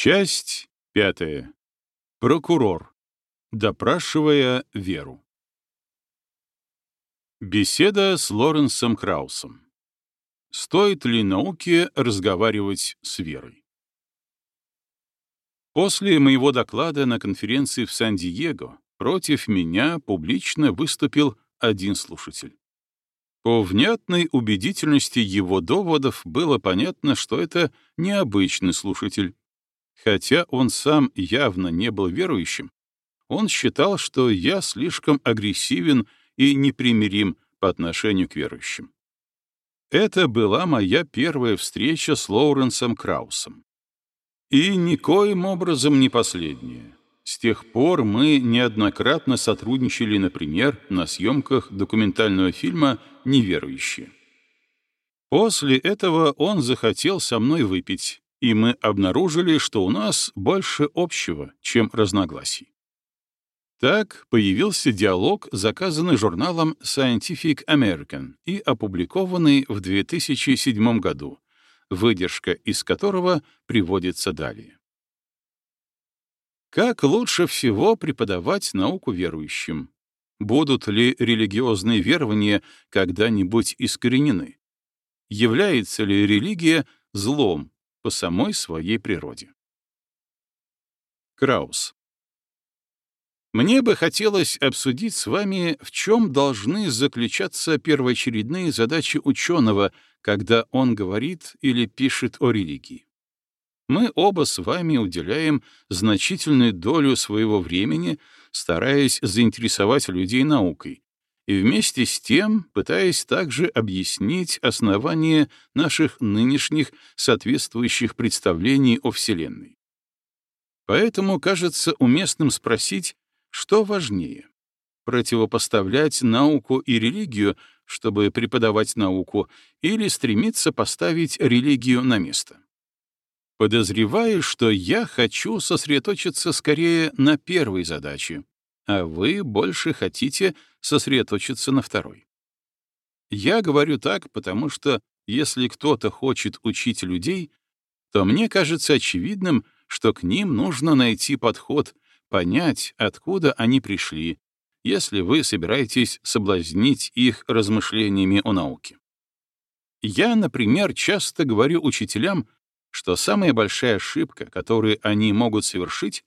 Часть пятая. Прокурор. Допрашивая Веру. Беседа с Лоренсом Краусом. Стоит ли науке разговаривать с Верой? После моего доклада на конференции в Сан-Диего против меня публично выступил один слушатель. По внятной убедительности его доводов было понятно, что это необычный слушатель. Хотя он сам явно не был верующим, он считал, что я слишком агрессивен и непримирим по отношению к верующим. Это была моя первая встреча с Лоуренсом Краусом. И никоим образом не последняя. С тех пор мы неоднократно сотрудничали, например, на съемках документального фильма «Неверующие». После этого он захотел со мной выпить, и мы обнаружили, что у нас больше общего, чем разногласий. Так появился диалог, заказанный журналом Scientific American и опубликованный в 2007 году, выдержка из которого приводится далее. Как лучше всего преподавать науку верующим? Будут ли религиозные верования когда-нибудь искоренены? Является ли религия злом по самой своей природе. Краус. Мне бы хотелось обсудить с вами, в чем должны заключаться первоочередные задачи ученого, когда он говорит или пишет о религии. Мы оба с вами уделяем значительную долю своего времени, стараясь заинтересовать людей наукой, и вместе с тем пытаясь также объяснить основания наших нынешних соответствующих представлений о Вселенной. Поэтому кажется уместным спросить, что важнее — противопоставлять науку и религию, чтобы преподавать науку, или стремиться поставить религию на место. Подозреваю, что я хочу сосредоточиться скорее на первой задаче, а вы больше хотите сосредоточиться на второй. Я говорю так, потому что если кто-то хочет учить людей, то мне кажется очевидным, что к ним нужно найти подход, понять, откуда они пришли, если вы собираетесь соблазнить их размышлениями о науке. Я, например, часто говорю учителям, что самая большая ошибка, которую они могут совершить,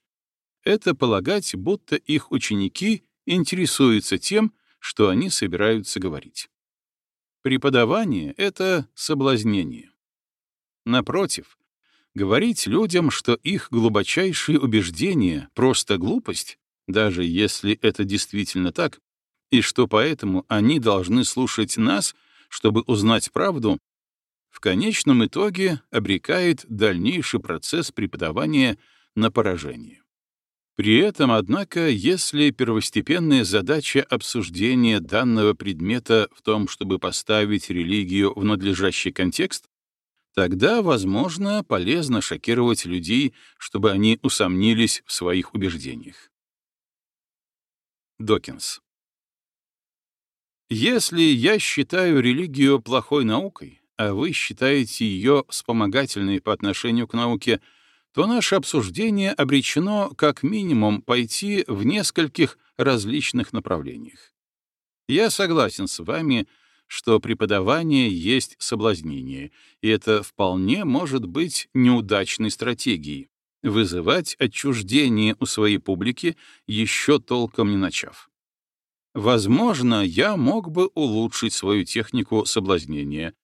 это полагать, будто их ученики интересуются тем, что они собираются говорить. Преподавание — это соблазнение. Напротив, говорить людям, что их глубочайшие убеждения — просто глупость, даже если это действительно так, и что поэтому они должны слушать нас, чтобы узнать правду, в конечном итоге обрекает дальнейший процесс преподавания на поражение. При этом, однако, если первостепенная задача обсуждения данного предмета в том, чтобы поставить религию в надлежащий контекст, тогда, возможно, полезно шокировать людей, чтобы они усомнились в своих убеждениях. Докинс. Если я считаю религию плохой наукой, а вы считаете ее вспомогательной по отношению к науке — то наше обсуждение обречено как минимум пойти в нескольких различных направлениях. Я согласен с вами, что преподавание есть соблазнение, и это вполне может быть неудачной стратегией — вызывать отчуждение у своей публики, еще толком не начав. Возможно, я мог бы улучшить свою технику соблазнения,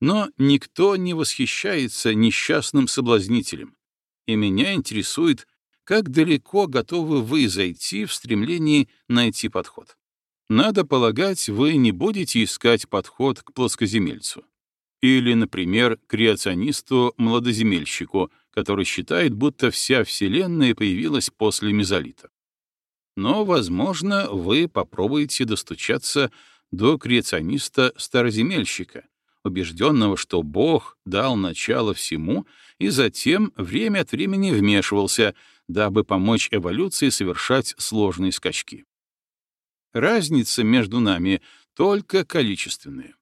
но никто не восхищается несчастным соблазнителем, и меня интересует, как далеко готовы вы зайти в стремлении найти подход. Надо полагать, вы не будете искать подход к плоскоземельцу. Или, например, креационисту-младоземельщику, который считает, будто вся Вселенная появилась после мезолита. Но, возможно, вы попробуете достучаться до креациониста-староземельщика, убежденного, что Бог дал начало всему и затем время от времени вмешивался, дабы помочь эволюции совершать сложные скачки. Разница между нами только количественная.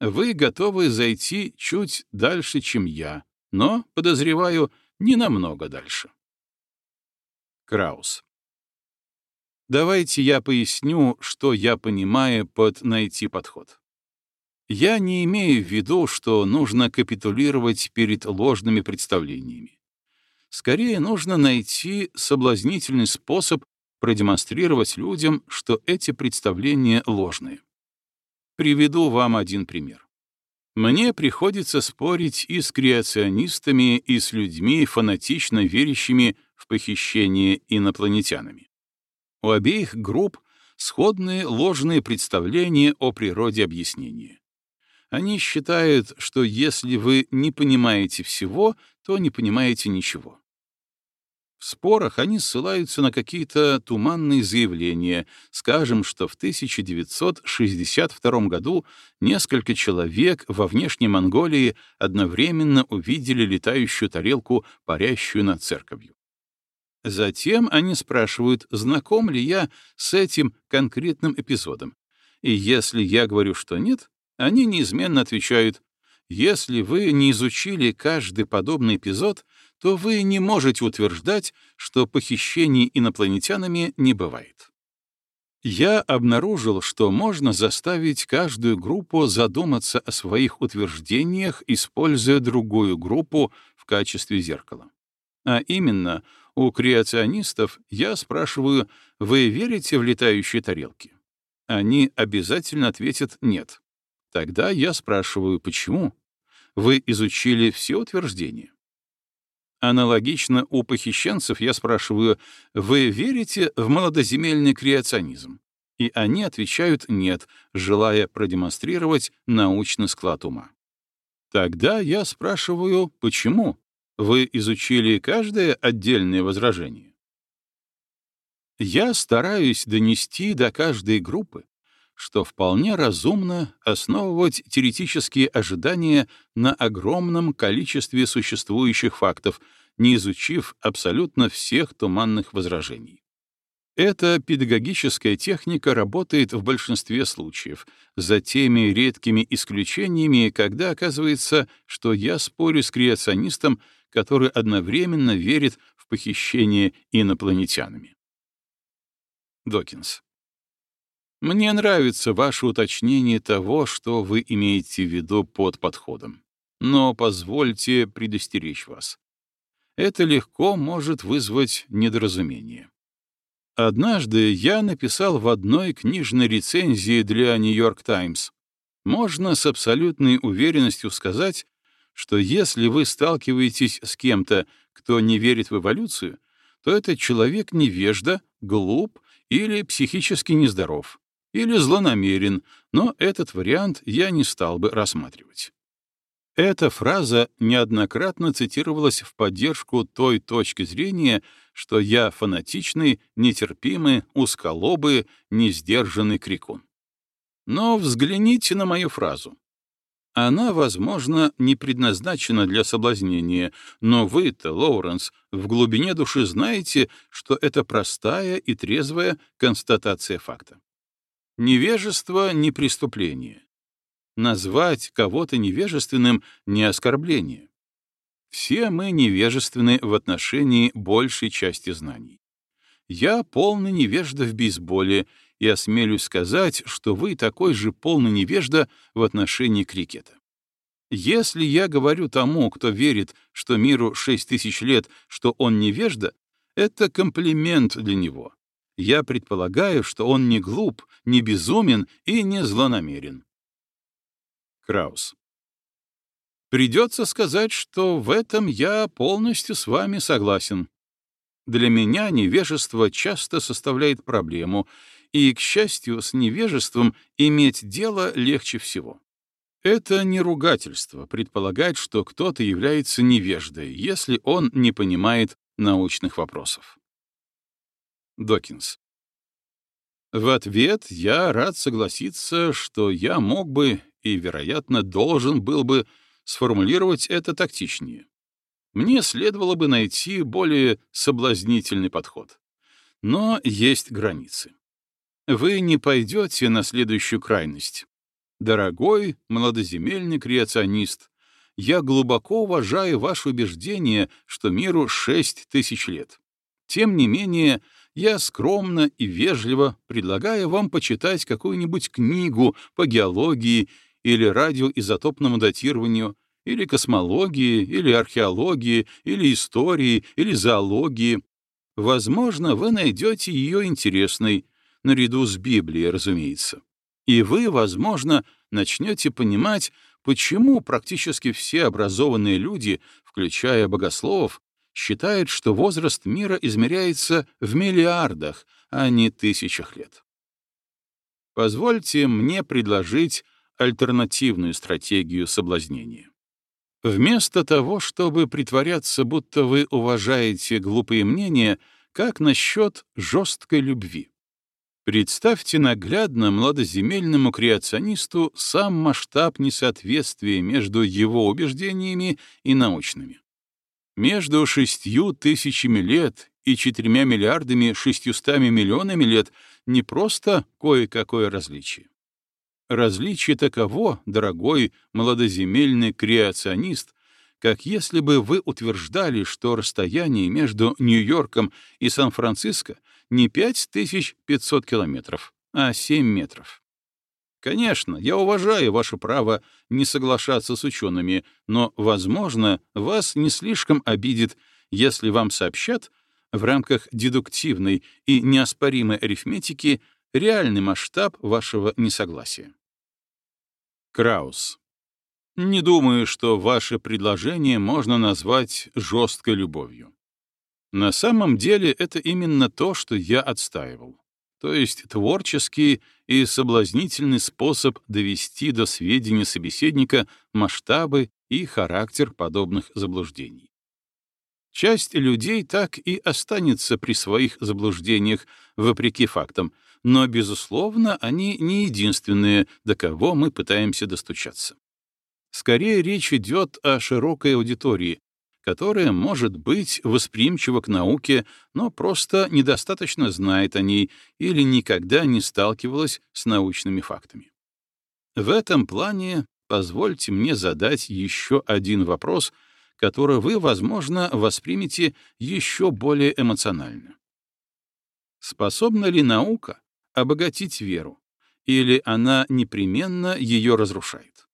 Вы готовы зайти чуть дальше, чем я, но, подозреваю, не намного дальше. Краус. Давайте я поясню, что я понимаю под «найти подход». Я не имею в виду, что нужно капитулировать перед ложными представлениями. Скорее, нужно найти соблазнительный способ продемонстрировать людям, что эти представления ложные. Приведу вам один пример. Мне приходится спорить и с креационистами, и с людьми, фанатично верящими в похищение инопланетянами. У обеих групп сходные ложные представления о природе объяснения. Они считают, что если вы не понимаете всего, то не понимаете ничего. В спорах они ссылаются на какие-то туманные заявления, скажем, что в 1962 году несколько человек во внешней Монголии одновременно увидели летающую тарелку, парящую над церковью. Затем они спрашивают, знаком ли я с этим конкретным эпизодом. И если я говорю, что нет, они неизменно отвечают, если вы не изучили каждый подобный эпизод, то вы не можете утверждать, что похищений инопланетянами не бывает. Я обнаружил, что можно заставить каждую группу задуматься о своих утверждениях, используя другую группу в качестве зеркала. А именно, у креационистов я спрашиваю, вы верите в летающие тарелки? Они обязательно ответят «нет». Тогда я спрашиваю, почему? Вы изучили все утверждения? Аналогично у похищенцев я спрашиваю, вы верите в молодоземельный креационизм? И они отвечают «нет», желая продемонстрировать научный склад ума. Тогда я спрашиваю, почему? Вы изучили каждое отдельное возражение? Я стараюсь донести до каждой группы, что вполне разумно основывать теоретические ожидания на огромном количестве существующих фактов, не изучив абсолютно всех туманных возражений. Эта педагогическая техника работает в большинстве случаев, за теми редкими исключениями, когда оказывается, что я спорю с креационистом, который одновременно верит в похищение инопланетянами. Докинс. Мне нравится ваше уточнение того, что вы имеете в виду под подходом. Но позвольте предостеречь вас. Это легко может вызвать недоразумение. Однажды я написал в одной книжной рецензии для «Нью-Йорк Таймс». Можно с абсолютной уверенностью сказать, что если вы сталкиваетесь с кем-то, кто не верит в эволюцию, то этот человек невежда, глуп или психически нездоров или злонамерен, но этот вариант я не стал бы рассматривать. Эта фраза неоднократно цитировалась в поддержку той точки зрения, что я фанатичный, нетерпимый, узколобый, несдержанный крикун. Но взгляните на мою фразу. Она, возможно, не предназначена для соблазнения, но вы-то, Лоуренс, в глубине души знаете, что это простая и трезвая констатация факта. Невежество — не преступление. Назвать кого-то невежественным — не оскорбление. Все мы невежественны в отношении большей части знаний. Я полный невежда в бейсболе и осмелюсь сказать, что вы такой же полный невежда в отношении крикета. Если я говорю тому, кто верит, что миру шесть тысяч лет, что он невежда, это комплимент для него я предполагаю, что он не глуп, не безумен и не злонамерен. Краус. Придется сказать, что в этом я полностью с вами согласен. Для меня невежество часто составляет проблему, и, к счастью, с невежеством иметь дело легче всего. Это не ругательство предполагать, что кто-то является невеждой, если он не понимает научных вопросов. Докинс. В ответ я рад согласиться, что я мог бы и, вероятно, должен был бы сформулировать это тактичнее. Мне следовало бы найти более соблазнительный подход. Но есть границы. Вы не пойдете на следующую крайность. Дорогой молодоземельный креационист, я глубоко уважаю ваше убеждение, что миру шесть тысяч лет. Тем не менее, я скромно и вежливо предлагаю вам почитать какую-нибудь книгу по геологии или радиоизотопному датированию, или космологии, или археологии, или истории, или зоологии. Возможно, вы найдете ее интересной, наряду с Библией, разумеется. И вы, возможно, начнете понимать, почему практически все образованные люди, включая богословов, считают, что возраст мира измеряется в миллиардах, а не тысячах лет. Позвольте мне предложить альтернативную стратегию соблазнения. Вместо того, чтобы притворяться, будто вы уважаете глупые мнения, как насчет жесткой любви? Представьте наглядно младоземельному креационисту сам масштаб несоответствия между его убеждениями и научными. Между шестью тысячами лет и четырьмя миллиардами шестьюстами миллионами лет не просто кое-какое различие. Различие таково, дорогой младоземельный креационист, как если бы вы утверждали, что расстояние между Нью-Йорком и Сан-Франциско не 5500 километров, а 7 метров. Конечно, я уважаю ваше право не соглашаться с учеными, но, возможно, вас не слишком обидит, если вам сообщат в рамках дедуктивной и неоспоримой арифметики реальный масштаб вашего несогласия. Краус. Не думаю, что ваше предложение можно назвать жесткой любовью. На самом деле это именно то, что я отстаивал то есть творческий и соблазнительный способ довести до сведения собеседника масштабы и характер подобных заблуждений. Часть людей так и останется при своих заблуждениях, вопреки фактам, но, безусловно, они не единственные, до кого мы пытаемся достучаться. Скорее речь идет о широкой аудитории, которая, может быть, восприимчива к науке, но просто недостаточно знает о ней или никогда не сталкивалась с научными фактами. В этом плане позвольте мне задать еще один вопрос, который вы, возможно, воспримете еще более эмоционально. Способна ли наука обогатить веру, или она непременно ее разрушает?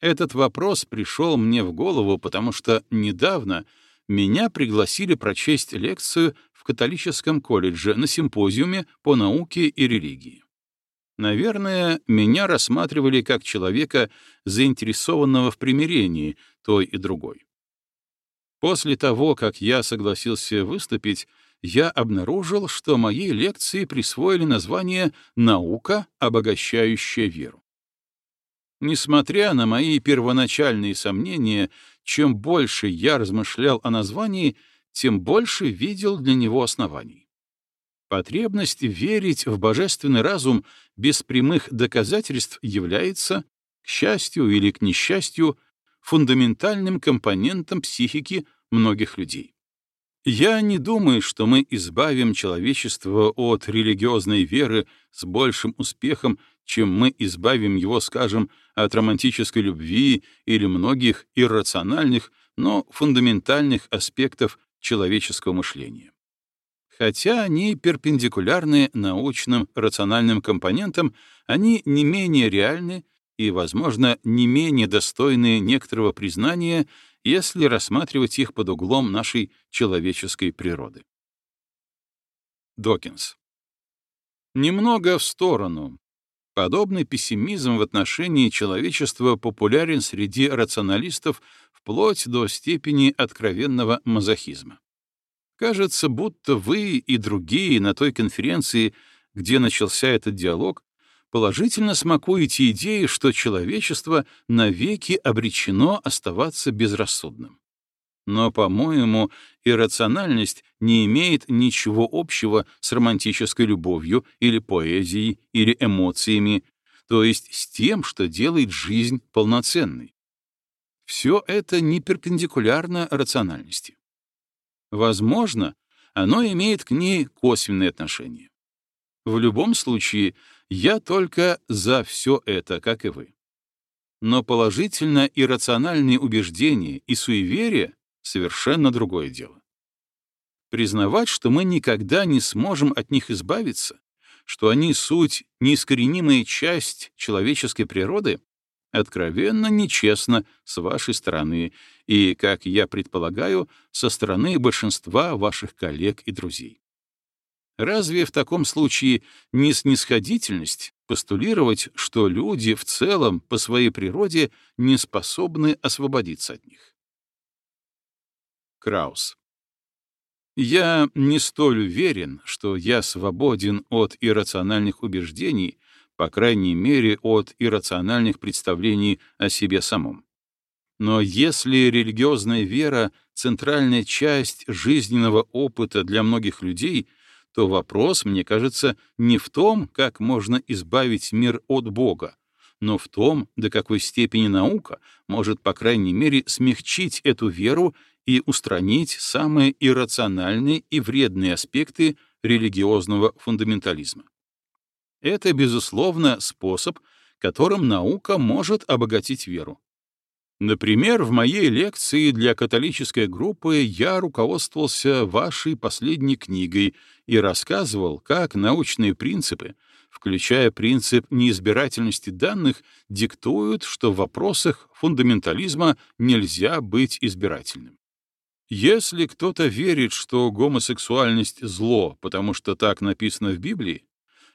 Этот вопрос пришел мне в голову, потому что недавно меня пригласили прочесть лекцию в католическом колледже на симпозиуме по науке и религии. Наверное, меня рассматривали как человека, заинтересованного в примирении той и другой. После того, как я согласился выступить, я обнаружил, что моей лекции присвоили название «Наука, обогащающая веру». Несмотря на мои первоначальные сомнения, чем больше я размышлял о названии, тем больше видел для него оснований. Потребность верить в божественный разум без прямых доказательств является, к счастью или к несчастью, фундаментальным компонентом психики многих людей. Я не думаю, что мы избавим человечество от религиозной веры с большим успехом, чем мы избавим его, скажем, от романтической любви или многих иррациональных, но фундаментальных аспектов человеческого мышления. Хотя они перпендикулярны научным рациональным компонентам, они не менее реальны и, возможно, не менее достойны некоторого признания, если рассматривать их под углом нашей человеческой природы. Докинс. Немного в сторону, Подобный пессимизм в отношении человечества популярен среди рационалистов вплоть до степени откровенного мазохизма. Кажется, будто вы и другие на той конференции, где начался этот диалог, положительно смакуете идею, что человечество навеки обречено оставаться безрассудным. Но, по-моему, иррациональность не имеет ничего общего с романтической любовью или поэзией или эмоциями, то есть с тем, что делает жизнь полноценной. Все это не перпендикулярно рациональности. Возможно, оно имеет к ней косвенное отношение. В любом случае, я только за все это, как и вы. но положительно-иррациональные убеждения и суеверия — совершенно другое дело. Признавать, что мы никогда не сможем от них избавиться, что они суть неискоренимая часть человеческой природы, откровенно нечестно с вашей стороны и, как я предполагаю, со стороны большинства ваших коллег и друзей. Разве в таком случае не снисходительность постулировать, что люди в целом по своей природе не способны освободиться от них? Краус. Я не столь уверен, что я свободен от иррациональных убеждений, по крайней мере, от иррациональных представлений о себе самом. Но если религиозная вера — центральная часть жизненного опыта для многих людей, то вопрос, мне кажется, не в том, как можно избавить мир от Бога, но в том, до какой степени наука может, по крайней мере, смягчить эту веру и устранить самые иррациональные и вредные аспекты религиозного фундаментализма. Это, безусловно, способ, которым наука может обогатить веру. Например, в моей лекции для католической группы я руководствовался вашей последней книгой и рассказывал, как научные принципы, включая принцип неизбирательности данных, диктуют, что в вопросах фундаментализма нельзя быть избирательным. Если кто-то верит, что гомосексуальность — зло, потому что так написано в Библии,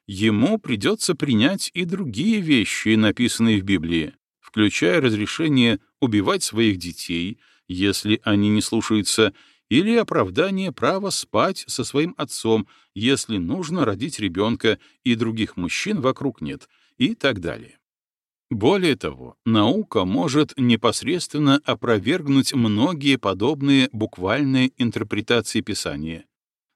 ему придется принять и другие вещи, написанные в Библии, включая разрешение убивать своих детей, если они не слушаются, или оправдание права спать со своим отцом, если нужно родить ребенка и других мужчин вокруг нет, и так далее. Более того, наука может непосредственно опровергнуть многие подобные буквальные интерпретации Писания.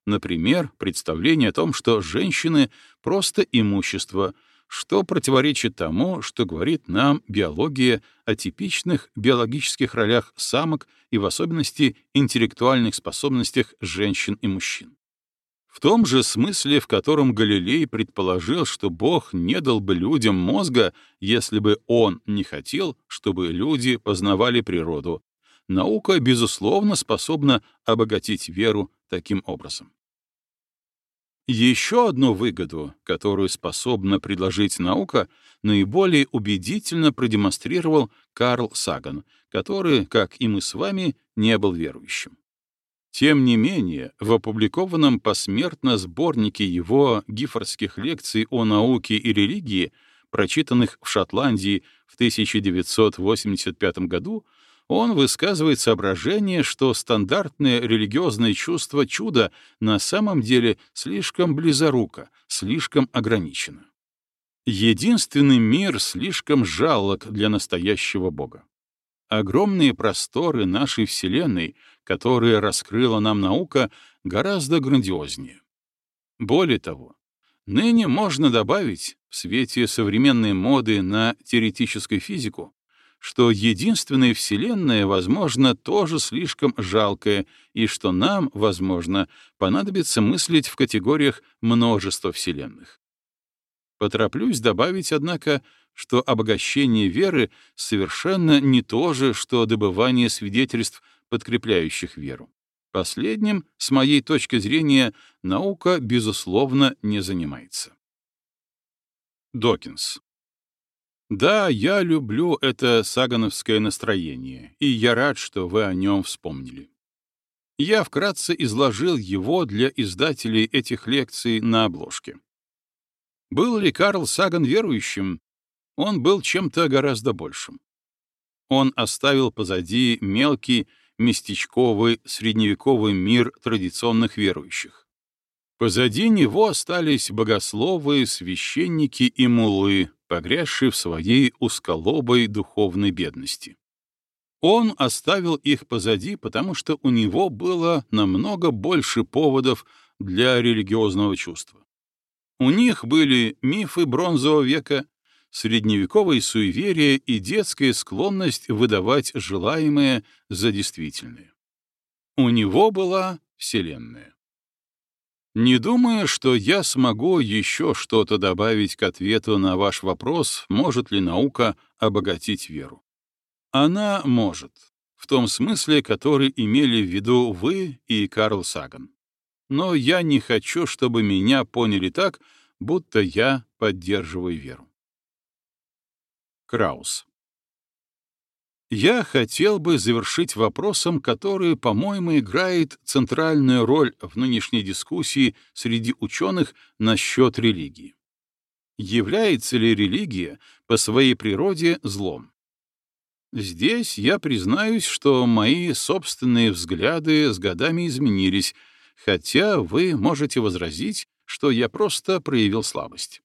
Например, представление о том, что женщины — просто имущество, что противоречит тому, что говорит нам биология о типичных биологических ролях самок и в особенности интеллектуальных способностях женщин и мужчин. В том же смысле, в котором Галилей предположил, что Бог не дал бы людям мозга, если бы он не хотел, чтобы люди познавали природу, наука, безусловно, способна обогатить веру таким образом. Еще одну выгоду, которую способна предложить наука, наиболее убедительно продемонстрировал Карл Саган, который, как и мы с вами, не был верующим. Тем не менее, в опубликованном посмертно сборнике его гифорских лекций о науке и религии, прочитанных в Шотландии в 1985 году, он высказывает соображение, что стандартное религиозное чувство чуда на самом деле слишком близоруко, слишком ограничено. Единственный мир слишком жалок для настоящего Бога. Огромные просторы нашей Вселенной — которые раскрыла нам наука, гораздо грандиознее. Более того, ныне можно добавить, в свете современной моды на теоретическую физику, что единственная Вселенная, возможно, тоже слишком жалкая, и что нам, возможно, понадобится мыслить в категориях множества Вселенных. Потороплюсь добавить, однако, что обогащение веры совершенно не то же, что добывание свидетельств подкрепляющих веру. Последним, с моей точки зрения, наука, безусловно, не занимается. Докинс. Да, я люблю это сагановское настроение, и я рад, что вы о нем вспомнили. Я вкратце изложил его для издателей этих лекций на обложке. Был ли Карл Саган верующим? Он был чем-то гораздо большим. Он оставил позади мелкий, местечковый средневековый мир традиционных верующих. Позади него остались богословы, священники и мулы, погрязшие в своей узколобой духовной бедности. Он оставил их позади, потому что у него было намного больше поводов для религиозного чувства. У них были мифы бронзового века, средневековые суеверия и детская склонность выдавать желаемое за действительное. У него была Вселенная. Не думаю, что я смогу еще что-то добавить к ответу на ваш вопрос, может ли наука обогатить веру. Она может, в том смысле, который имели в виду вы и Карл Саган. Но я не хочу, чтобы меня поняли так, будто я поддерживаю веру. Краус. Я хотел бы завершить вопросом, который, по-моему, играет центральную роль в нынешней дискуссии среди ученых насчет религии. Является ли религия по своей природе злом? Здесь я признаюсь, что мои собственные взгляды с годами изменились, хотя вы можете возразить, что я просто проявил слабость.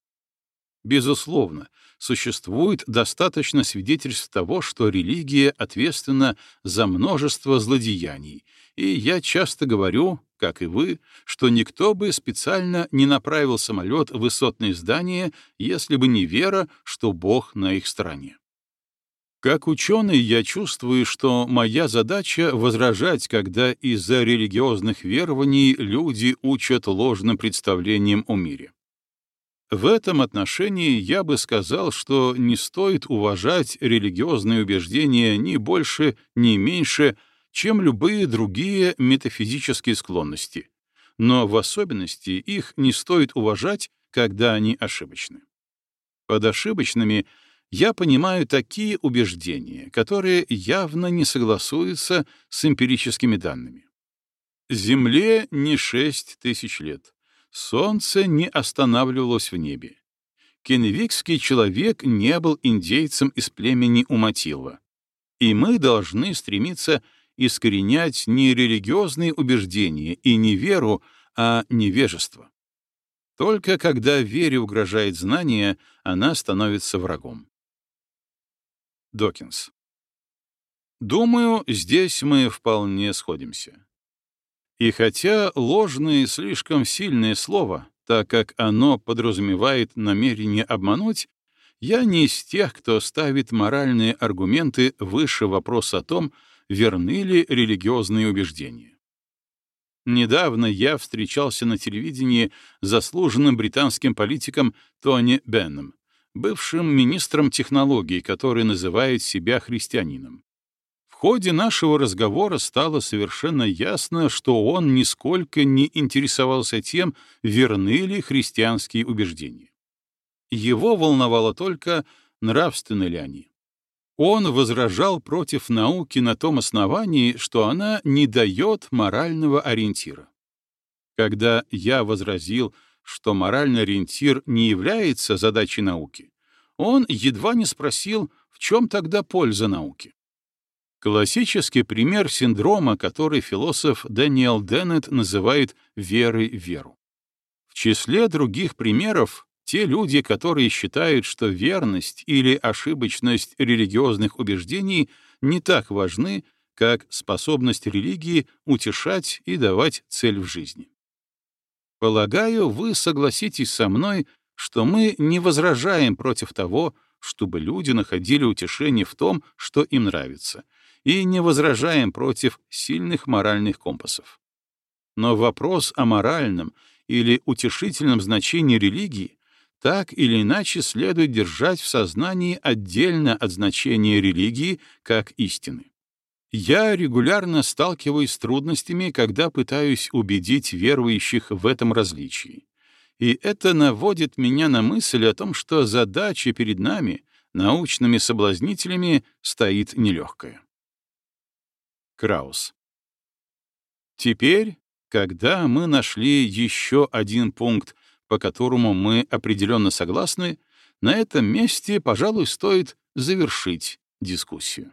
Безусловно, существует достаточно свидетельств того, что религия ответственна за множество злодеяний, и я часто говорю, как и вы, что никто бы специально не направил самолет в высотное здание, если бы не вера, что Бог на их стороне. Как ученый я чувствую, что моя задача — возражать, когда из-за религиозных верований люди учат ложным представлениям о мире. В этом отношении я бы сказал, что не стоит уважать религиозные убеждения ни больше, ни меньше, чем любые другие метафизические склонности, но в особенности их не стоит уважать, когда они ошибочны. Под ошибочными я понимаю такие убеждения, которые явно не согласуются с эмпирическими данными. Земле не шесть тысяч лет. Солнце не останавливалось в небе. Кенвикский человек не был индейцем из племени Уматилва. И мы должны стремиться искоренять не религиозные убеждения и не веру, а невежество. Только когда вере угрожает знание, она становится врагом. Докинс. Думаю, здесь мы вполне сходимся. И хотя ложное слишком сильное слово, так как оно подразумевает намерение обмануть, я не из тех, кто ставит моральные аргументы выше вопроса о том, верны ли религиозные убеждения. Недавно я встречался на телевидении с заслуженным британским политиком Тони Бенном, бывшим министром технологий, который называет себя христианином ходе нашего разговора стало совершенно ясно, что он нисколько не интересовался тем, верны ли христианские убеждения. Его волновало только, нравственны ли они. Он возражал против науки на том основании, что она не дает морального ориентира. Когда я возразил, что моральный ориентир не является задачей науки, он едва не спросил, в чем тогда польза науки. Классический пример синдрома, который философ Дэниел Деннет называет «верой в веру». В числе других примеров те люди, которые считают, что верность или ошибочность религиозных убеждений не так важны, как способность религии утешать и давать цель в жизни. Полагаю, вы согласитесь со мной, что мы не возражаем против того, чтобы люди находили утешение в том, что им нравится — и не возражаем против сильных моральных компасов. Но вопрос о моральном или утешительном значении религии так или иначе следует держать в сознании отдельно от значения религии как истины. Я регулярно сталкиваюсь с трудностями, когда пытаюсь убедить верующих в этом различии. И это наводит меня на мысль о том, что задача перед нами, научными соблазнителями, стоит нелегкая. Краус. Теперь, когда мы нашли еще один пункт, по которому мы определенно согласны, на этом месте, пожалуй, стоит завершить дискуссию.